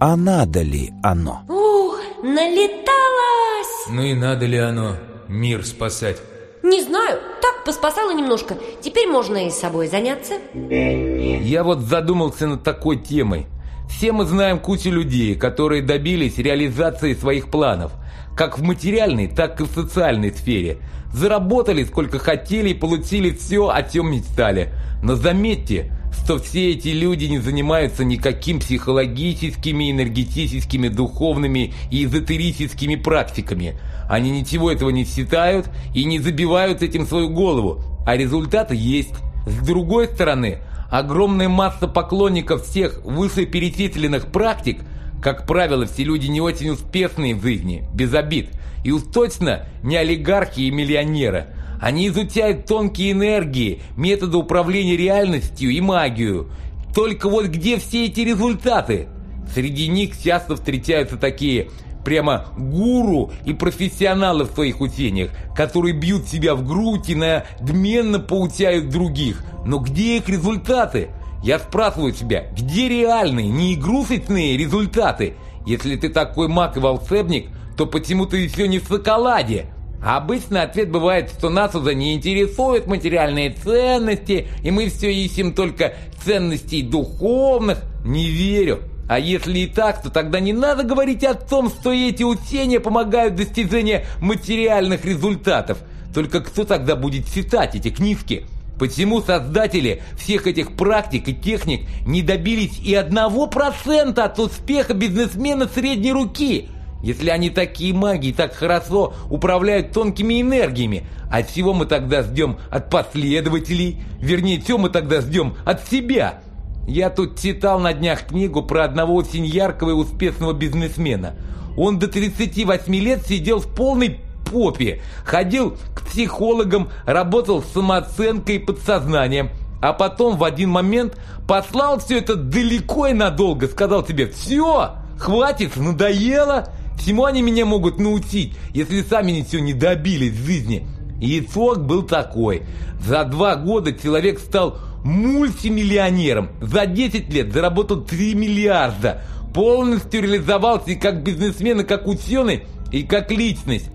А надо ли оно? Ух, налеталось! Ну и надо ли оно мир спасать? Не знаю, так поспасала немножко. Теперь можно и с собой заняться. Я вот задумался над такой темой. Все мы знаем кучу людей, которые добились реализации своих планов, как в материальной, так и в социальной сфере. Заработали сколько хотели и получили все, о чем мечтали. Но заметьте, что все эти люди не занимаются никаким психологическими, энергетическими, духовными и эзотерическими практиками. Они ничего этого не считают и не забивают этим свою голову, а результаты есть. С другой стороны, огромная масса поклонников всех вышеперечисленных практик – как правило, все люди не очень успешные в жизни, без обид. И уж точно не олигархи и миллионеры. Они изучают тонкие энергии, методы управления реальностью и магию. Только вот где все эти результаты? Среди них часто встречаются такие прямо гуру и профессионалы в своих учениях, которые бьют себя в грудь и надменно поучают других. Но где их результаты? Я спрашиваю тебя, где реальные, не игрушечные результаты? Если ты такой маг и волшебник, то почему ты еще не в шоколаде? Обычно ответ бывает, что нас уже не интересуют материальные ценности, и мы все ищем только ценностей духовных. Не верю. А если и так, то тогда не надо говорить о том, что эти учения помогают достижению материальных результатов. Только кто тогда будет читать эти книжки? Почему создатели всех этих практик и техник не добились и одного процента от успеха бизнесмена средней руки – если они такие маги и так хорошо управляют тонкими энергиями, а от всего мы тогда ждем от последователей, вернее, все мы тогда ждем от себя. Я тут читал на днях книгу про одного очень яркого и успешного бизнесмена. Он до 38 лет сидел в полной попе, ходил к психологам, работал с самооценкой и подсознанием, а потом в один момент послал все это далеко и надолго, сказал тебе «Все, хватит, надоело!» Чему они меня могут научить, если сами ничего не добились в жизни. Яцок был такой. За два года человек стал мультимиллионером. За 10 лет заработал 3 миллиарда. Полностью реализовался и как бизнесмен, и как ученый, и как личность.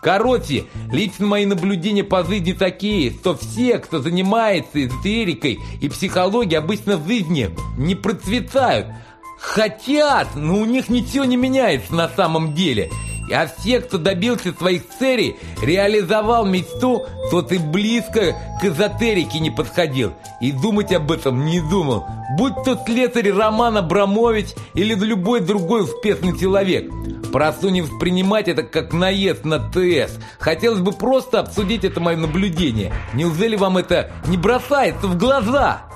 Короче, лично мои наблюдения по жизни такие, что все, кто занимается эзотерикой и психологией, обычно в жизни не процветают – хотят, но у них ничего не меняется на самом деле. А все, кто добился своих целей, реализовал мечту, тот и близко к эзотерике не подходил. И думать об этом не думал. Будь то слесарь Роман Абрамович или любой другой успешный человек. Прошу не воспринимать это как наезд на ТС. Хотелось бы просто обсудить это мое наблюдение. Неужели вам это не бросается в глаза?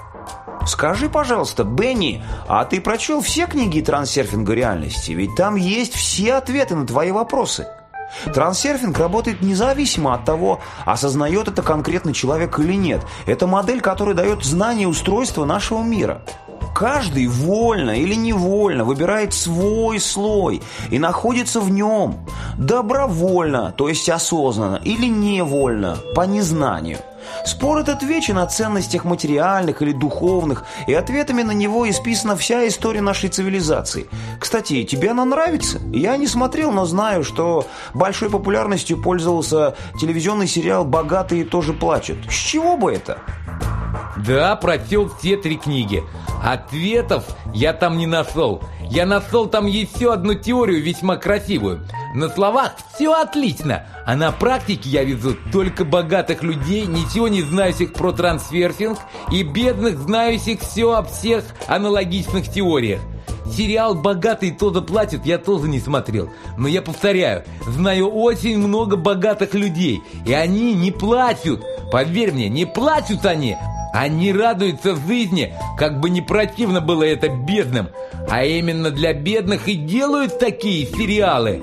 Скажи, пожалуйста, Бенни, а ты прочел все книги «Трансерфинга реальности»? Ведь там есть все ответы на твои вопросы. Трансерфинг работает независимо от того, осознает это конкретно человек или нет. Это модель, которая дает знание устройства нашего мира. Каждый вольно или невольно выбирает свой слой и находится в нем. Добровольно, то есть осознанно, или невольно, по незнанию – Спор этот вечен о ценностях материальных или духовных, и ответами на него исписана вся история нашей цивилизации. Кстати, тебе она нравится? Я не смотрел, но знаю, что большой популярностью пользовался телевизионный сериал «Богатые тоже плачут». С чего бы это? Да, прочел все три книги. Ответов я там не нашел. Я нашел там еще одну теорию весьма красивую – на словах все отлично. А на практике я вижу только богатых людей, ничего не знающих про трансферфинг, и бедных, знающих все об всех аналогичных теориях. Сериал «Богатый тоже платит» я тоже не смотрел. Но я повторяю, знаю очень много богатых людей, и они не платят, Поверь мне, не платят они, а они радуются жизни, как бы не противно было это бедным. А именно для бедных и делают такие сериалы.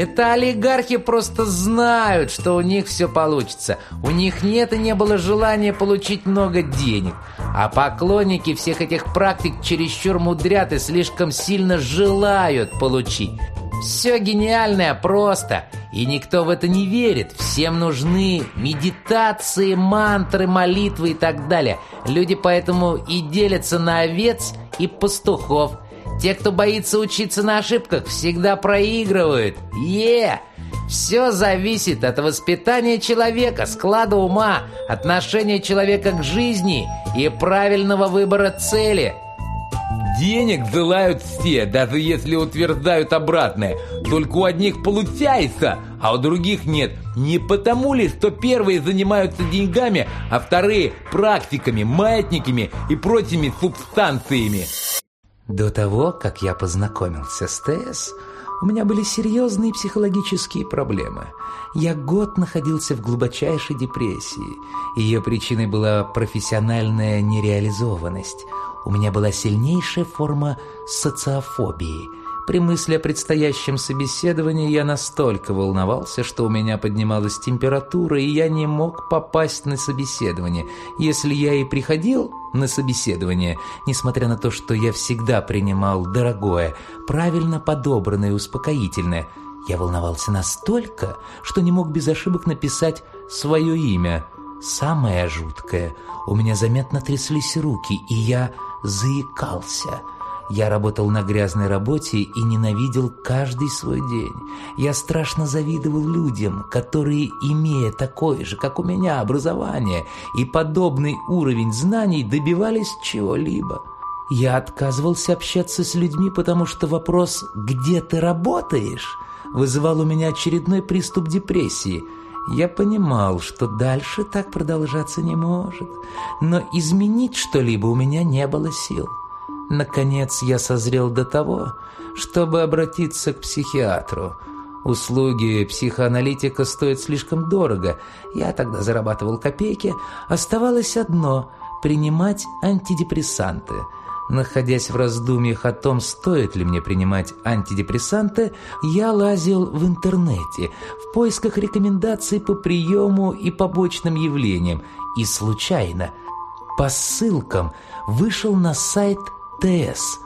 Это олигархи просто знают, что у них все получится. У них нет и не было желания получить много денег. А поклонники всех этих практик чересчур мудрят и слишком сильно желают получить. Все гениальное просто, и никто в это не верит. Всем нужны медитации, мантры, молитвы и так далее. Люди поэтому и делятся на овец и пастухов – те, кто боится учиться на ошибках, всегда проигрывают. Е! Все зависит от воспитания человека, склада ума, отношения человека к жизни и правильного выбора цели. Денег желают все, даже если утверждают обратное. Только у одних получается, а у других нет. Не потому ли, что первые занимаются деньгами, а вторые – практиками, маятниками и прочими субстанциями? До того, как я познакомился с Тесс, у меня были серьезные психологические проблемы. Я год находился в глубочайшей депрессии. Ее причиной была профессиональная нереализованность. У меня была сильнейшая форма социофобии – при мысли о предстоящем собеседовании я настолько волновался, что у меня поднималась температура, и я не мог попасть на собеседование. Если я и приходил на собеседование, несмотря на то, что я всегда принимал дорогое, правильно подобранное и успокоительное, я волновался настолько, что не мог без ошибок написать свое имя. Самое жуткое. У меня заметно тряслись руки, и я заикался – я работал на грязной работе и ненавидел каждый свой день. Я страшно завидовал людям, которые, имея такое же, как у меня, образование и подобный уровень знаний, добивались чего-либо. Я отказывался общаться с людьми, потому что вопрос «Где ты работаешь?» вызывал у меня очередной приступ депрессии – я понимал, что дальше так продолжаться не может, но изменить что-либо у меня не было сил. Наконец я созрел до того, чтобы обратиться к психиатру. Услуги психоаналитика стоят слишком дорого. Я тогда зарабатывал копейки. Оставалось одно – принимать антидепрессанты. Находясь в раздумьях о том, стоит ли мне принимать антидепрессанты, я лазил в интернете в поисках рекомендаций по приему и побочным явлениям и случайно по ссылкам вышел на сайт Тесс,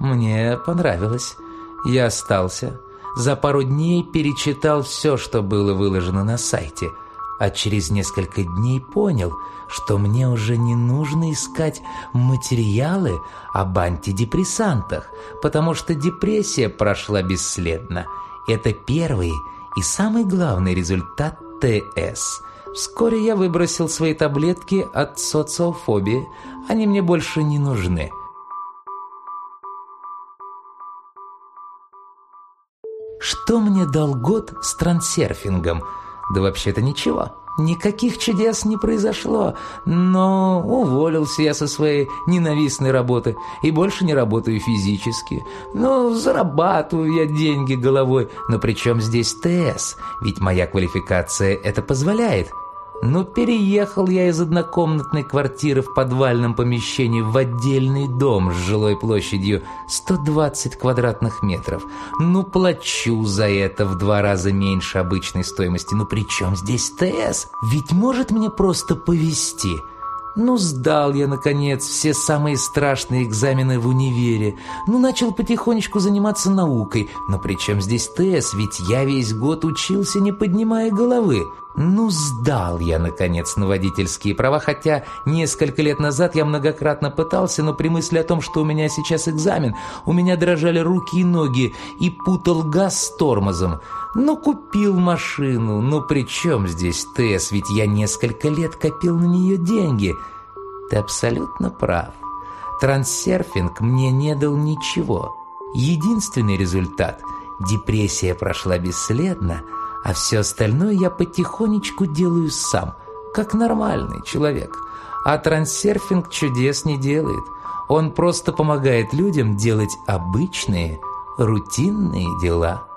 мне понравилось. Я остался. За пару дней перечитал все, что было выложено на сайте, а через несколько дней понял, что мне уже не нужно искать материалы об антидепрессантах, потому что депрессия прошла бесследно. Это первый и самый главный результат ТС. Вскоре я выбросил свои таблетки от социофобии, они мне больше не нужны. что мне дал год с трансерфингом. Да вообще-то ничего. Никаких чудес не произошло, но уволился я со своей ненавистной работы и больше не работаю физически. Ну, зарабатываю я деньги головой, но при чем здесь ТС? Ведь моя квалификация это позволяет но переехал я из однокомнатной квартиры в подвальном помещении в отдельный дом с жилой площадью 120 квадратных метров. Ну, плачу за это в два раза меньше обычной стоимости. Ну, при чем здесь ТС? Ведь может мне просто повезти. Ну, сдал я, наконец, все самые страшные экзамены в универе. Ну, начал потихонечку заниматься наукой. Но при чем здесь ТС? Ведь я весь год учился, не поднимая головы. Ну, сдал я, наконец, на водительские права, хотя несколько лет назад я многократно пытался, но при мысли о том, что у меня сейчас экзамен, у меня дрожали руки и ноги и путал газ с тормозом. Но купил машину, ну при чем здесь ТС, ведь я несколько лет копил на нее деньги. Ты абсолютно прав. Транссерфинг мне не дал ничего. Единственный результат – депрессия прошла бесследно – а все остальное я потихонечку делаю сам, как нормальный человек. А трансерфинг чудес не делает. Он просто помогает людям делать обычные, рутинные дела.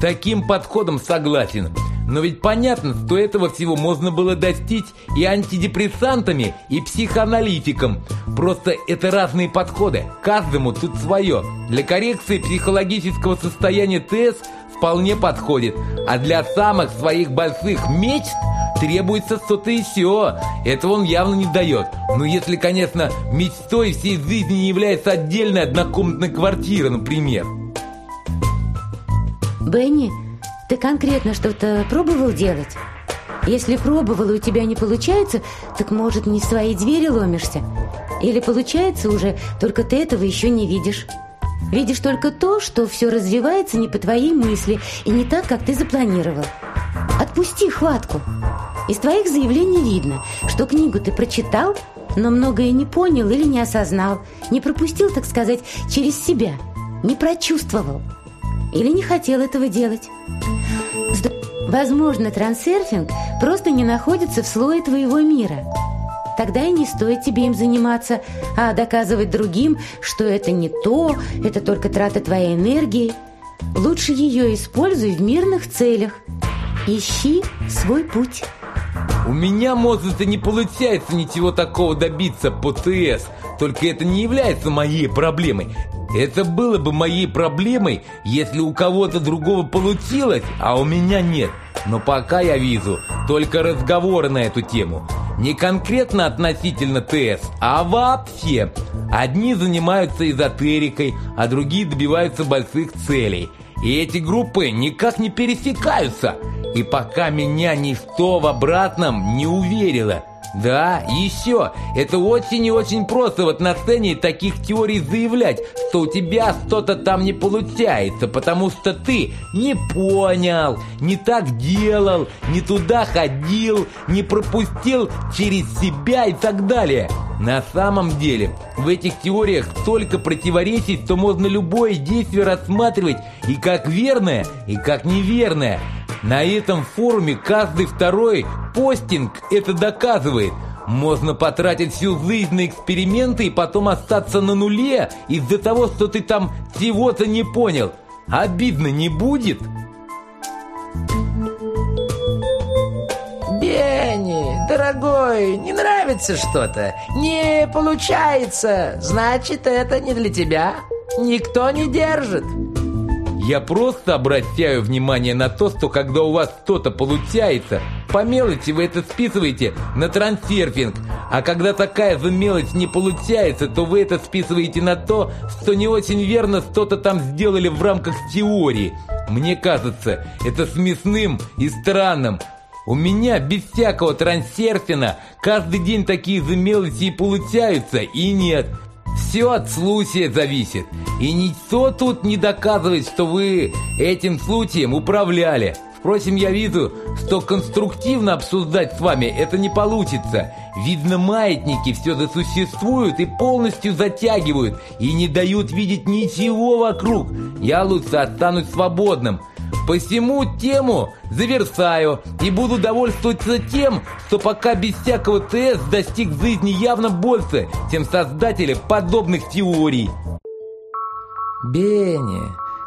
таким подходом согласен. Но ведь понятно, что этого всего можно было достичь и антидепрессантами, и психоаналитиком. Просто это разные подходы, каждому тут свое. Для коррекции психологического состояния ТС вполне подходит, а для самых своих больших мечт требуется что-то еще. Этого он явно не дает. Но если, конечно, мечтой всей жизни является отдельная однокомнатная квартира, например. Бенни, ты конкретно что-то пробовал делать? Если пробовал, и у тебя не получается, так, может, не в свои двери ломишься? Или получается уже, только ты этого еще не видишь? Видишь только то, что все развивается не по твоей мысли и не так, как ты запланировал. Отпусти хватку. Из твоих заявлений видно, что книгу ты прочитал, но многое не понял или не осознал, не пропустил, так сказать, через себя, не прочувствовал или не хотел этого делать. Возможно, трансерфинг просто не находится в слое твоего мира. Тогда и не стоит тебе им заниматься, а доказывать другим, что это не то, это только трата твоей энергии. Лучше ее используй в мирных целях. Ищи свой путь. У меня, Мозеса, не получается ничего такого добиться по ТС. Только это не является моей проблемой. Это было бы моей проблемой, если у кого-то другого получилось, а у меня нет. Но пока я вижу только разговоры на эту тему. Не конкретно относительно ТС, а вообще. Одни занимаются эзотерикой, а другие добиваются больших целей. И эти группы никак не пересекаются – и пока меня ничто в обратном не уверило. Да, еще. Это очень и очень просто вот на сцене таких теорий заявлять, что у тебя что-то там не получается, потому что ты не понял, не так делал, не туда ходил, не пропустил через себя и так далее. На самом деле, в этих теориях столько противоречий, что можно любое действие рассматривать и как верное, и как неверное – на этом форуме каждый второй постинг это доказывает. Можно потратить всю жизнь на эксперименты и потом остаться на нуле из-за того, что ты там чего-то не понял. Обидно не будет? Бенни, дорогой, не нравится что-то? Не получается. Значит, это не для тебя. Никто не держит. Я просто обращаю внимание на то, что когда у вас что-то получается, по мелочи вы это списываете на трансерфинг, а когда такая же мелочь не получается, то вы это списываете на то, что не очень верно что-то там сделали в рамках теории. Мне кажется, это смешным и странным. У меня без всякого трансерфина каждый день такие же мелочи и получаются, и нет – все от случая зависит. И никто тут не доказывает, что вы этим случаем управляли. Впрочем, я вижу, что конструктивно обсуждать с вами это не получится. Видно, маятники все засуществуют и полностью затягивают, и не дают видеть ничего вокруг. Я лучше останусь свободным. Посему тему завершаю и буду довольствоваться тем, что пока без всякого ТС достиг жизни явно больше, чем создатели подобных теорий. Бенни,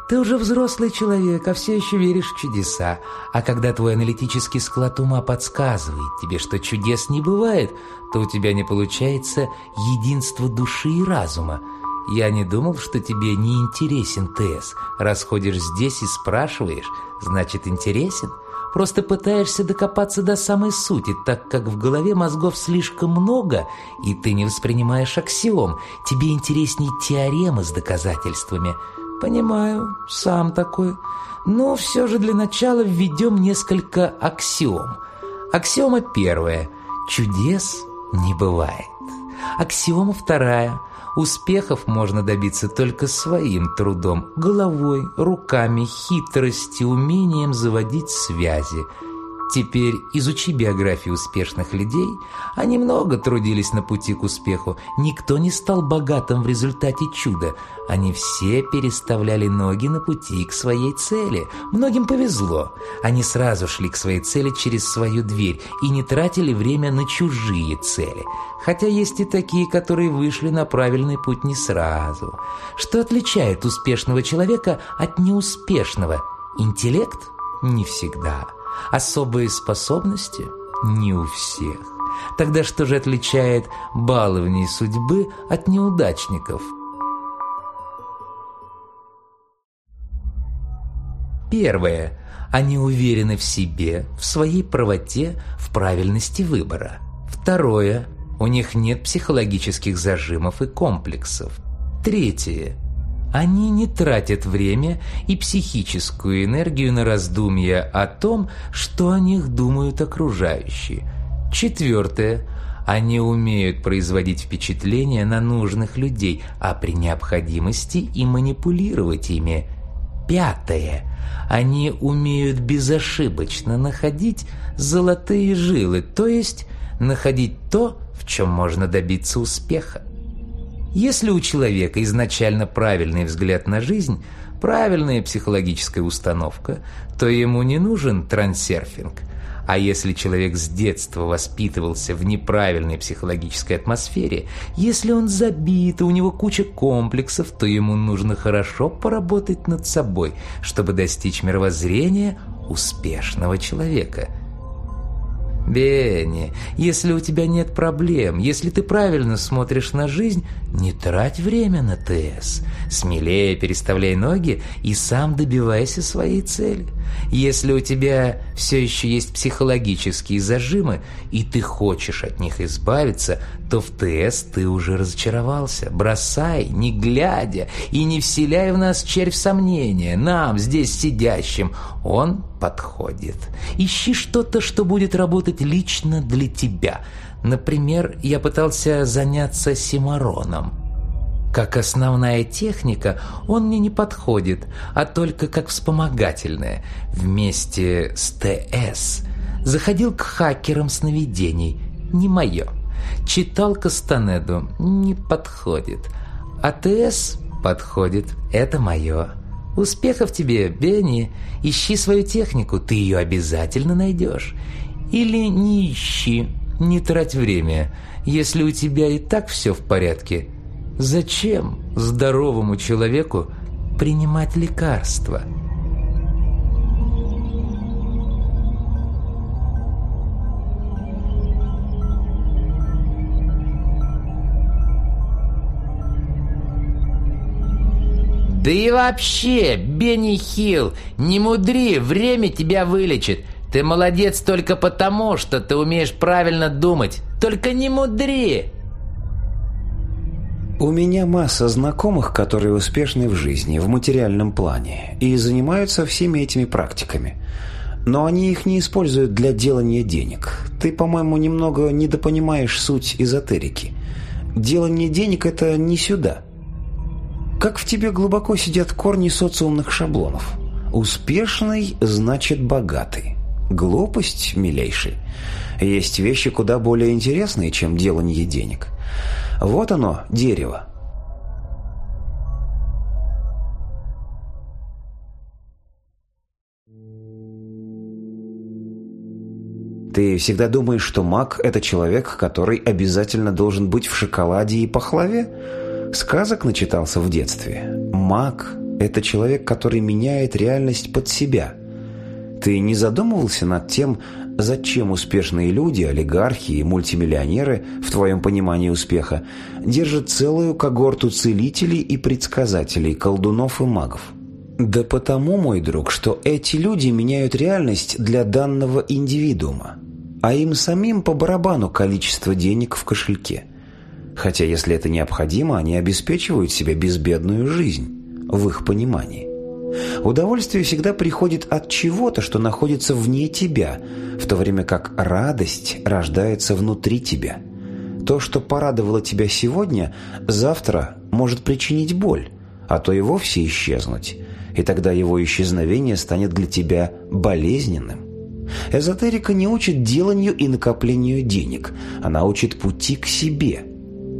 ты уже взрослый человек, а все еще веришь в чудеса. А когда твой аналитический склад ума подсказывает тебе, что чудес не бывает, то у тебя не получается единство души и разума – я не думал, что тебе не интересен ТС. Расходишь здесь и спрашиваешь, значит интересен. Просто пытаешься докопаться до самой сути, так как в голове мозгов слишком много, и ты не воспринимаешь аксиом. Тебе интереснее теоремы с доказательствами. Понимаю, сам такой. Но все же для начала введем несколько аксиом. Аксиома первая. Чудес не бывает. Аксиома вторая. Успехов можно добиться только своим трудом, головой, руками, хитростью, умением заводить связи – Теперь, изучи биографии успешных людей, они много трудились на пути к успеху. Никто не стал богатым в результате чуда. Они все переставляли ноги на пути к своей цели. Многим повезло. Они сразу шли к своей цели через свою дверь и не тратили время на чужие цели. Хотя есть и такие, которые вышли на правильный путь не сразу. Что отличает успешного человека от неуспешного? Интеллект? Не всегда. Особые способности? Не у всех. Тогда что же отличает баловней судьбы от неудачников? Первое. Они уверены в себе, в своей правоте, в правильности выбора. Второе. У них нет психологических зажимов и комплексов. Третье. Они не тратят время и психическую энергию на раздумья о том, что о них думают окружающие. Четвертое. Они умеют производить впечатление на нужных людей, а при необходимости и манипулировать ими. Пятое. Они умеют безошибочно находить золотые жилы, то есть находить то, в чем можно добиться успеха. Если у человека изначально правильный взгляд на жизнь, правильная психологическая установка, то ему не нужен трансерфинг. А если человек с детства воспитывался в неправильной психологической атмосфере, если он забит у него куча комплексов, то ему нужно хорошо поработать над собой, чтобы достичь мировоззрения успешного человека – Бенни, если у тебя нет проблем, если ты правильно смотришь на жизнь, не трать время на ТС. Смелее переставляй ноги и сам добивайся своей цели. Если у тебя все еще есть психологические зажимы, и ты хочешь от них избавиться, то в ТС ты уже разочаровался. Бросай, не глядя, и не вселяй в нас червь сомнения. Нам, здесь сидящим, он подходит. Ищи что-то, что будет работать лично для тебя. Например, я пытался заняться Симароном. Как основная техника он мне не подходит, а только как вспомогательная, вместе с ТС. Заходил к хакерам сновидений, не мое. Читал Кастанеду, не подходит. А ТС подходит, это мое. Успехов тебе, Бенни. Ищи свою технику, ты ее обязательно найдешь. Или не ищи, не трать время, если у тебя и так все в порядке – Зачем здоровому человеку принимать лекарства? Да и вообще, Бенни Хилл, не мудри, время тебя вылечит. Ты молодец только потому, что ты умеешь правильно думать. Только не мудри!» У меня масса знакомых, которые успешны в жизни, в материальном плане, и занимаются всеми этими практиками. Но они их не используют для делания денег. Ты, по-моему, немного недопонимаешь суть эзотерики. Делание денег – это не сюда. Как в тебе глубоко сидят корни социумных шаблонов. Успешный – значит богатый. Глупость, милейший. Есть вещи куда более интересные, чем делание денег – вот оно, дерево. Ты всегда думаешь, что маг – это человек, который обязательно должен быть в шоколаде и пахлаве? Сказок начитался в детстве. Маг – это человек, который меняет реальность под себя. Ты не задумывался над тем, Зачем успешные люди, олигархи и мультимиллионеры, в твоем понимании успеха, держат целую когорту целителей и предсказателей, колдунов и магов? Да потому, мой друг, что эти люди меняют реальность для данного индивидуума, а им самим по барабану количество денег в кошельке. Хотя, если это необходимо, они обеспечивают себе безбедную жизнь, в их понимании. Удовольствие всегда приходит от чего-то, что находится вне тебя, в то время как радость рождается внутри тебя. То, что порадовало тебя сегодня, завтра может причинить боль, а то и вовсе исчезнуть, и тогда его исчезновение станет для тебя болезненным. Эзотерика не учит деланию и накоплению денег, она учит пути к себе –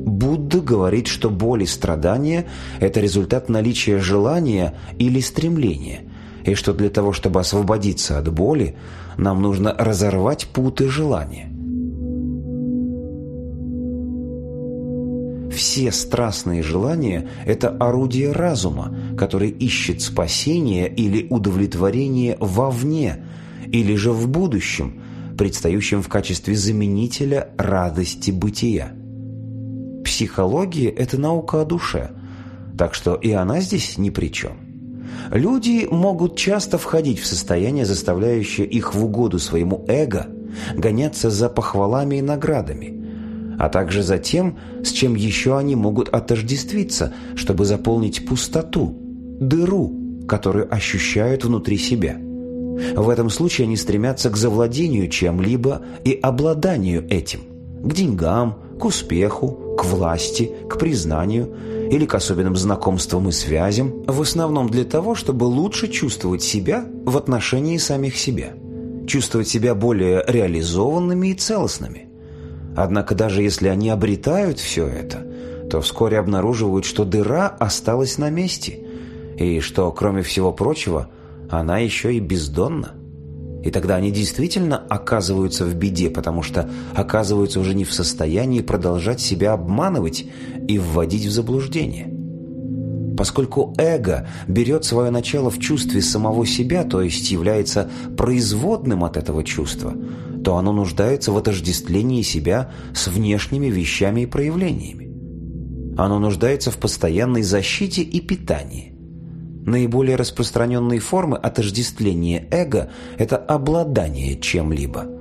Будда говорит, что боль и страдания – это результат наличия желания или стремления, и что для того, чтобы освободиться от боли, нам нужно разорвать путы желания. Все страстные желания – это орудие разума, который ищет спасение или удовлетворение вовне, или же в будущем, предстающем в качестве заменителя радости бытия психологии – это наука о душе, так что и она здесь ни при чем. Люди могут часто входить в состояние, заставляющее их в угоду своему эго гоняться за похвалами и наградами, а также за тем, с чем еще они могут отождествиться, чтобы заполнить пустоту, дыру, которую ощущают внутри себя. В этом случае они стремятся к завладению чем-либо и обладанию этим, к деньгам, к успеху, к власти, к признанию или к особенным знакомствам и связям, в основном для того, чтобы лучше чувствовать себя в отношении самих себя, чувствовать себя более реализованными и целостными. Однако даже если они обретают все это, то вскоре обнаруживают, что дыра осталась на месте и что, кроме всего прочего, она еще и бездонна. И тогда они действительно оказываются в беде, потому что оказываются уже не в состоянии продолжать себя обманывать и вводить в заблуждение. Поскольку эго берет свое начало в чувстве самого себя, то есть является производным от этого чувства, то оно нуждается в отождествлении себя с внешними вещами и проявлениями. Оно нуждается в постоянной защите и питании. Наиболее распространенные формы отождествления эго – это обладание чем-либо.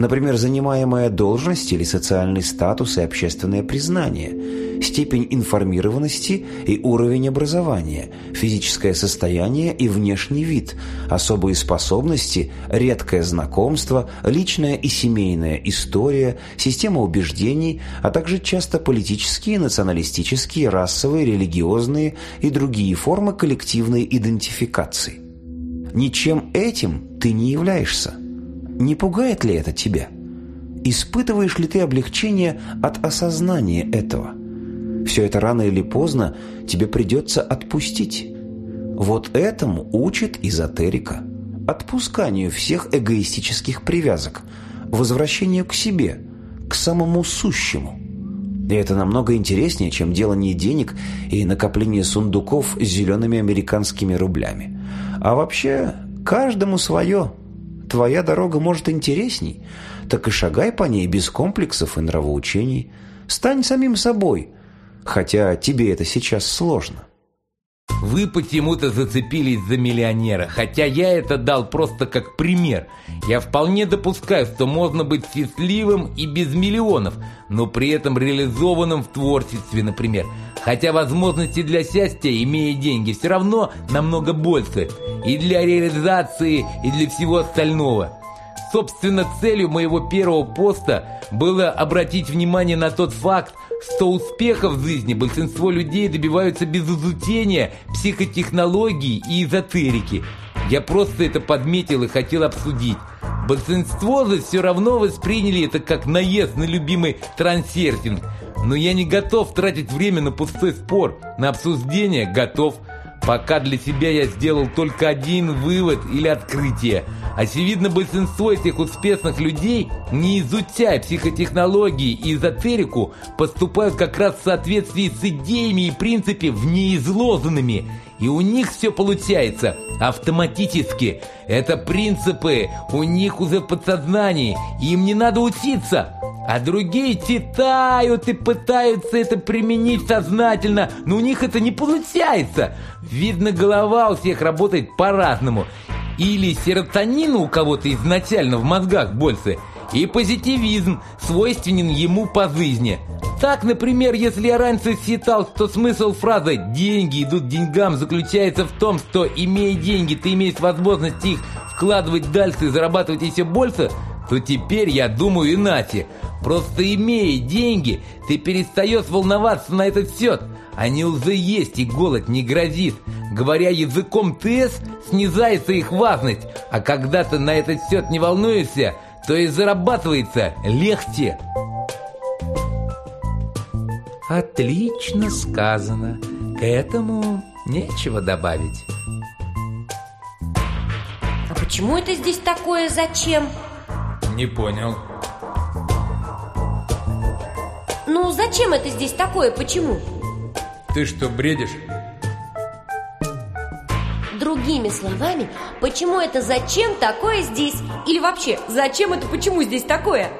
Например, занимаемая должность или социальный статус и общественное признание, степень информированности и уровень образования, физическое состояние и внешний вид, особые способности, редкое знакомство, личная и семейная история, система убеждений, а также часто политические, националистические, расовые, религиозные и другие формы коллективной идентификации. Ничем этим ты не являешься. Не пугает ли это тебя? Испытываешь ли ты облегчение от осознания этого? Все это рано или поздно тебе придется отпустить. Вот этому учит эзотерика. Отпусканию всех эгоистических привязок, возвращению к себе, к самому сущему. И это намного интереснее, чем делание денег и накопление сундуков с зелеными американскими рублями. А вообще, каждому свое – твоя дорога может интересней, так и шагай по ней без комплексов и нравоучений. Стань самим собой, хотя тебе это сейчас сложно. Вы почему-то зацепились за миллионера, хотя я это дал просто как пример. Я вполне допускаю, что можно быть счастливым и без миллионов, но при этом реализованным в творчестве, например. Хотя возможности для счастья, имея деньги, все равно намного больше. И для реализации, и для всего остального. Собственно, целью моего первого поста было обратить внимание на тот факт, что успехов в жизни большинство людей добиваются без изучения психотехнологий и эзотерики. Я просто это подметил и хотел обсудить. Большинство же все равно восприняли это как наезд на любимый трансерфинг. Но я не готов тратить время на пустой спор, на обсуждение готов – Пока для себя я сделал только один вывод или открытие. А Очевидно, большинство этих успешных людей, не изучая психотехнологии и эзотерику, поступают как раз в соответствии с идеями и принципами в неизложенными. И у них все получается автоматически. Это принципы у них уже в подсознании. Им не надо учиться. А другие читают и пытаются это применить сознательно, но у них это не получается. Видно, голова у всех работает по-разному. Или серотонин у кого-то изначально в мозгах больше, и позитивизм свойственен ему по жизни. Так, например, если я раньше считал, что смысл фразы «деньги идут деньгам» заключается в том, что, имея деньги, ты имеешь возможность их вкладывать дальше и зарабатывать еще больше – то теперь, я думаю, иначе. Просто имея деньги, ты перестаешь волноваться на этот счет. Они уже есть, и голод не грозит. Говоря языком ТС, снизается их важность. А когда ты на этот счет не волнуешься, то и зарабатывается легче. Отлично сказано. К этому нечего добавить. А почему это здесь такое «зачем»? Не понял. Ну, зачем это здесь такое? Почему? Ты что, бредишь? Другими словами, почему это зачем такое здесь? Или вообще, зачем это почему здесь такое?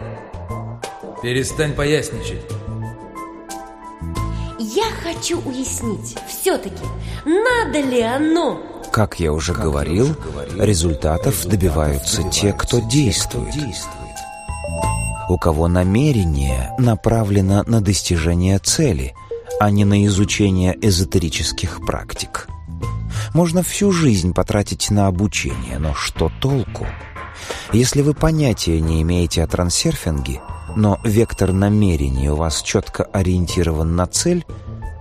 Перестань поясничать. Я хочу уяснить, все-таки, надо ли оно как я уже говорил, результатов добиваются те, кто действует. У кого намерение направлено на достижение цели, а не на изучение эзотерических практик. Можно всю жизнь потратить на обучение, но что толку? Если вы понятия не имеете о трансерфинге, но вектор намерений у вас четко ориентирован на цель,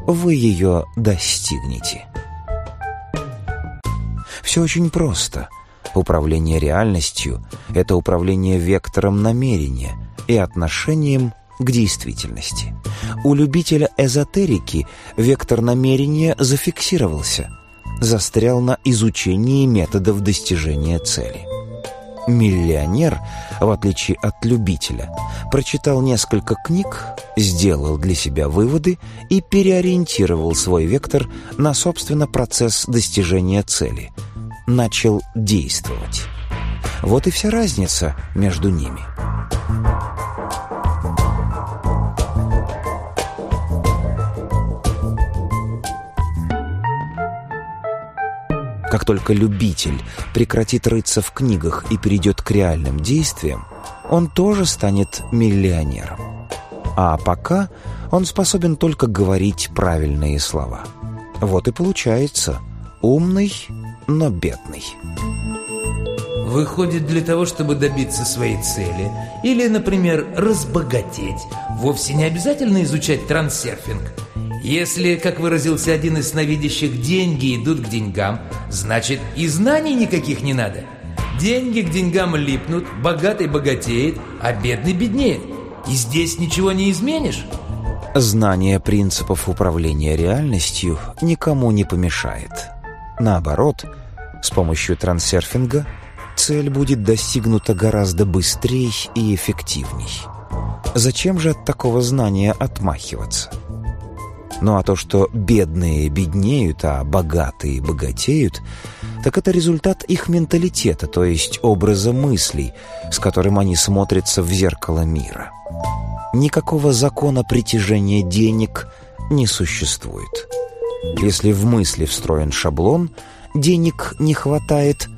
вы ее достигнете. Все очень просто. Управление реальностью — это управление вектором намерения и отношением к действительности. У любителя эзотерики вектор намерения зафиксировался, застрял на изучении методов достижения цели. Миллионер, в отличие от любителя, прочитал несколько книг, сделал для себя выводы и переориентировал свой вектор на, собственно, процесс достижения цели — начал действовать. Вот и вся разница между ними. Как только любитель прекратит рыться в книгах и перейдет к реальным действиям, он тоже станет миллионером. А пока он способен только говорить правильные слова. Вот и получается, умный но бедный. Выходит, для того, чтобы добиться своей цели или, например, разбогатеть, вовсе не обязательно изучать трансерфинг. Если, как выразился один из сновидящих, деньги идут к деньгам, значит и знаний никаких не надо. Деньги к деньгам липнут, богатый богатеет, а бедный беднеет. И здесь ничего не изменишь. Знание принципов управления реальностью никому не помешает. Наоборот, с помощью трансерфинга цель будет достигнута гораздо быстрее и эффективней. Зачем же от такого знания отмахиваться? Ну а то, что бедные беднеют, а богатые богатеют, так это результат их менталитета, то есть образа мыслей, с которым они смотрятся в зеркало мира. Никакого закона притяжения денег не существует. Если в мысли встроен шаблон, денег не хватает,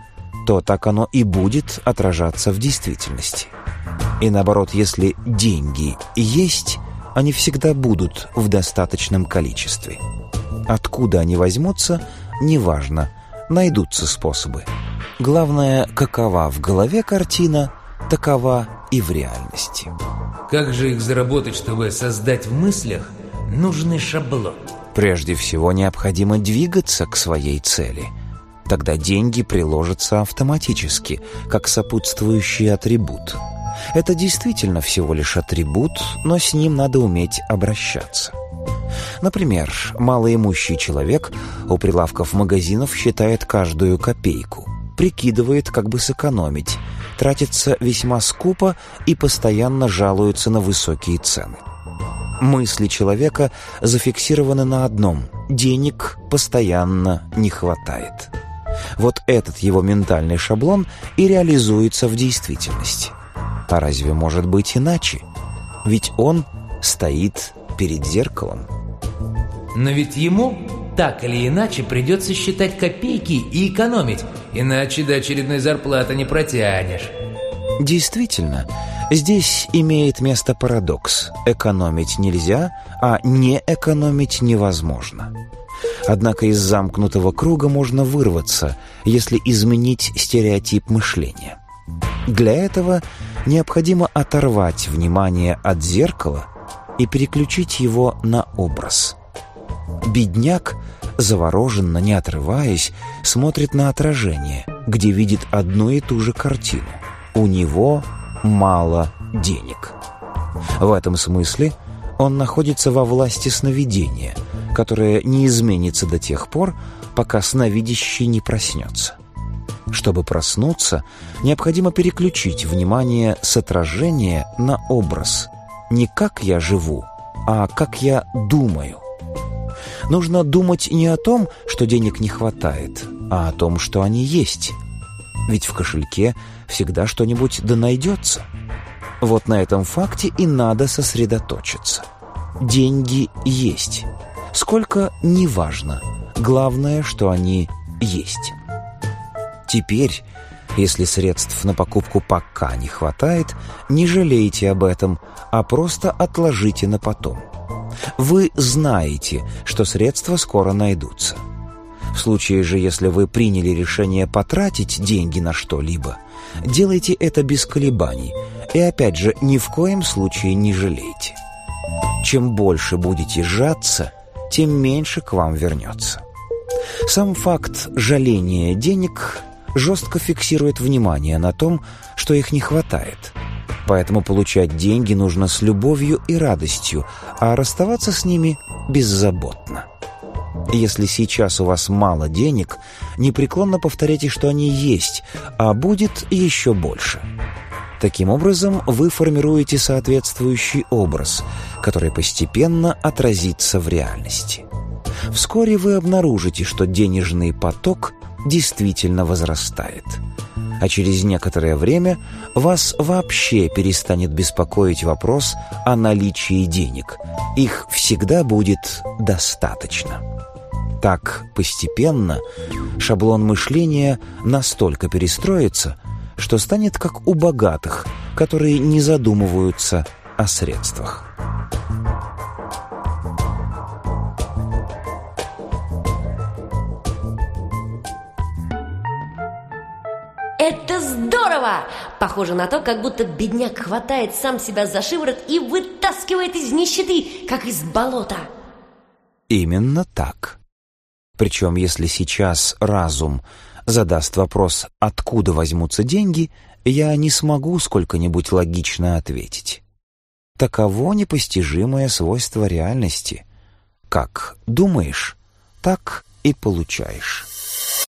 то так оно и будет отражаться в действительности. И наоборот, если деньги есть, они всегда будут в достаточном количестве. Откуда они возьмутся, неважно, найдутся способы. Главное, какова в голове картина, такова и в реальности. Как же их заработать, чтобы создать в мыслях нужный шаблон? Прежде всего необходимо двигаться к своей цели. Тогда деньги приложатся автоматически, как сопутствующий атрибут. Это действительно всего лишь атрибут, но с ним надо уметь обращаться. Например, малоимущий человек у прилавков магазинов считает каждую копейку, прикидывает, как бы сэкономить, тратится весьма скупо и постоянно жалуется на высокие цены – мысли человека зафиксированы на одном – денег постоянно не хватает. Вот этот его ментальный шаблон и реализуется в действительности. А разве может быть иначе? Ведь он стоит перед зеркалом. Но ведь ему так или иначе придется считать копейки и экономить, иначе до очередной зарплаты не протянешь. Действительно, здесь имеет место парадокс. Экономить нельзя, а не экономить невозможно. Однако из замкнутого круга можно вырваться, если изменить стереотип мышления. Для этого необходимо оторвать внимание от зеркала и переключить его на образ. Бедняк, завороженно, не отрываясь, смотрит на отражение, где видит одну и ту же картину у него мало денег. В этом смысле он находится во власти сновидения, которое не изменится до тех пор, пока сновидящий не проснется. Чтобы проснуться, необходимо переключить внимание с отражения на образ. Не как я живу, а как я думаю. Нужно думать не о том, что денег не хватает, а о том, что они есть – ведь в кошельке всегда что-нибудь да найдется. Вот на этом факте и надо сосредоточиться. Деньги есть. Сколько – неважно. Главное, что они есть. Теперь, если средств на покупку пока не хватает, не жалейте об этом, а просто отложите на потом. Вы знаете, что средства скоро найдутся – в случае же, если вы приняли решение потратить деньги на что-либо, делайте это без колебаний и, опять же, ни в коем случае не жалейте. Чем больше будете сжаться, тем меньше к вам вернется. Сам факт жаления денег жестко фиксирует внимание на том, что их не хватает. Поэтому получать деньги нужно с любовью и радостью, а расставаться с ними беззаботно. Если сейчас у вас мало денег, непреклонно повторяйте, что они есть, а будет еще больше. Таким образом, вы формируете соответствующий образ, который постепенно отразится в реальности. Вскоре вы обнаружите, что денежный поток действительно возрастает – а через некоторое время вас вообще перестанет беспокоить вопрос о наличии денег. Их всегда будет достаточно так постепенно, шаблон мышления настолько перестроится, что станет как у богатых, которые не задумываются о средствах. Это здорово! Похоже на то, как будто бедняк хватает сам себя за шиворот и вытаскивает из нищеты, как из болота. Именно так. Причем, если сейчас разум задаст вопрос «Откуда возьмутся деньги?», я не смогу сколько-нибудь логично ответить. Таково непостижимое свойство реальности. Как думаешь, так и получаешь».